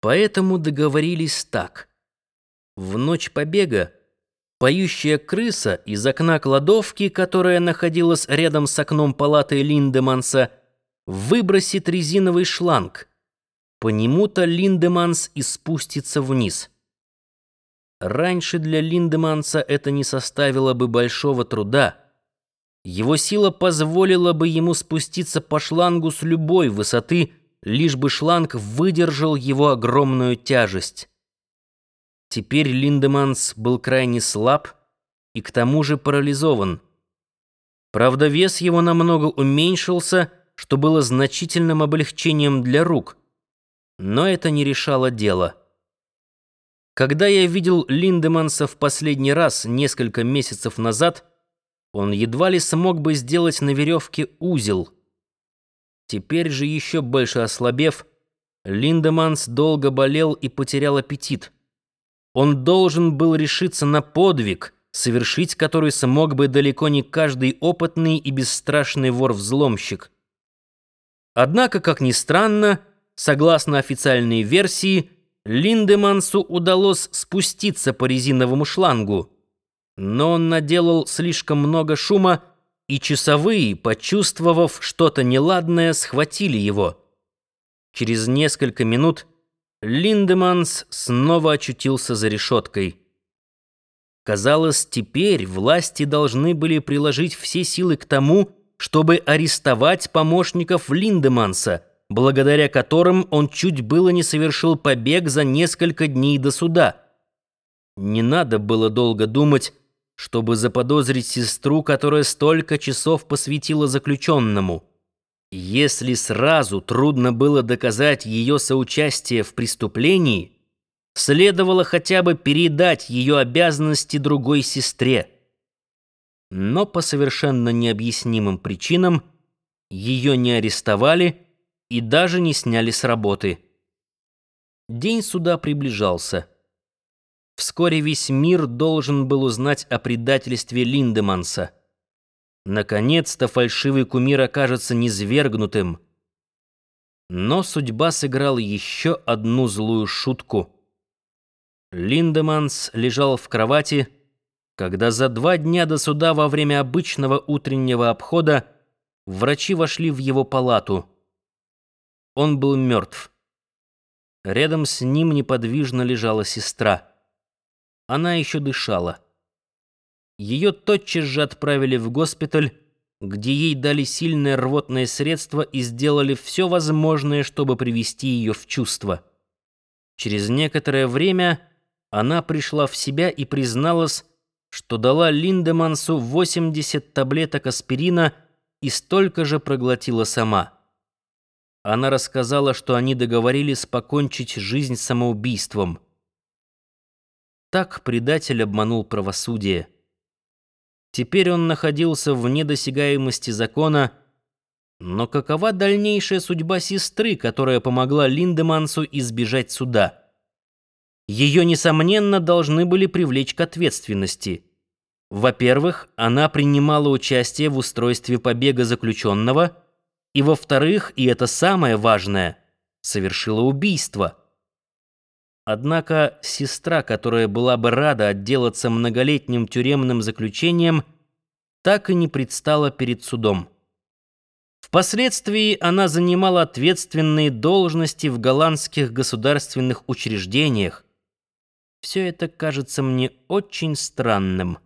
Поэтому договорились так. В ночь побега поющая крыса из окна кладовки, которая находилась рядом с окном палаты Линдеманса, выбросит резиновый шланг. По нему-то Линдеманс и спустится вниз. Раньше для Линдеманса это не составило бы большого труда. Его сила позволила бы ему спуститься по шлангу с любой высоты, лишь бы шланг выдержал его огромную тяжесть. Теперь Линдеманс был крайне слаб и к тому же парализован. Правда, вес его намного уменьшился, что было значительным облегчением для рук. Но это не решало дело. Когда я видел Линдеманса в последний раз несколько месяцев назад, он едва ли смог бы сделать на веревке узел. Теперь же еще больше ослабев, Линдеманс долго болел и потерял аппетит. Он должен был решиться на подвиг, совершить который смог бы далеко не каждый опытный и бесстрашный вор-взломщик. Однако, как ни странно, согласно официальной версии, Линдемансу удалось спуститься по резиновому шлангу, но он наделал слишком много шума, и часовые, почувствовав что-то неладное, схватили его. Через несколько минут Линдеманс снова очутился за решеткой. Казалось, теперь власти должны были приложить все силы к тому, чтобы арестовать помощников Линдеманса, благодаря которым он чуть было не совершил побег за несколько дней до суда. Не надо было долго думать, чтобы заподозрить сестру, которая столько часов посвятила заключенному. Если сразу трудно было доказать ее соучастие в преступлении, следовало хотя бы передать ее обязанности другой сестре. Но по совершенно необъяснимым причинам ее не арестовали и даже не сняли с работы. День суда приближался. Вскоре весь мир должен был узнать о предательстве Линдеманса. Наконец-то фальшивый кумир окажется низвергнутым. Но судьба сыграла еще одну злую шутку. Линдеманс лежал в кровати, когда за два дня до суда во время обычного утреннего обхода врачи вошли в его палату. Он был мертв. Рядом с ним неподвижно лежала сестра. Она еще дышала. Ее тотчас же отправили в госпиталь, где ей дали сильное рвотное средство и сделали все возможное, чтобы привести ее в чувство. Через некоторое время она пришла в себя и призналась, что дала Линдемансу 80 таблеток аспирина и столько же проглотила сама. Она рассказала, что они договорились покончить жизнь самоубийством. Так предатель обманул правосудие. Теперь он находился в недосягаемости закона, но какова дальнейшая судьба сестры, которая помогла Линдемансу избежать суда? Ее, несомненно, должны были привлечь к ответственности. Во-первых, она принимала участие в устройстве побега заключенного, и во-вторых, и это самое важное, совершила убийство – Однако сестра, которая была бы рада отделаться многолетним тюремным заключением, так и не предстала перед судом. Впоследствии она занимала ответственные должности в голландских государственных учреждениях. Все это кажется мне очень странным.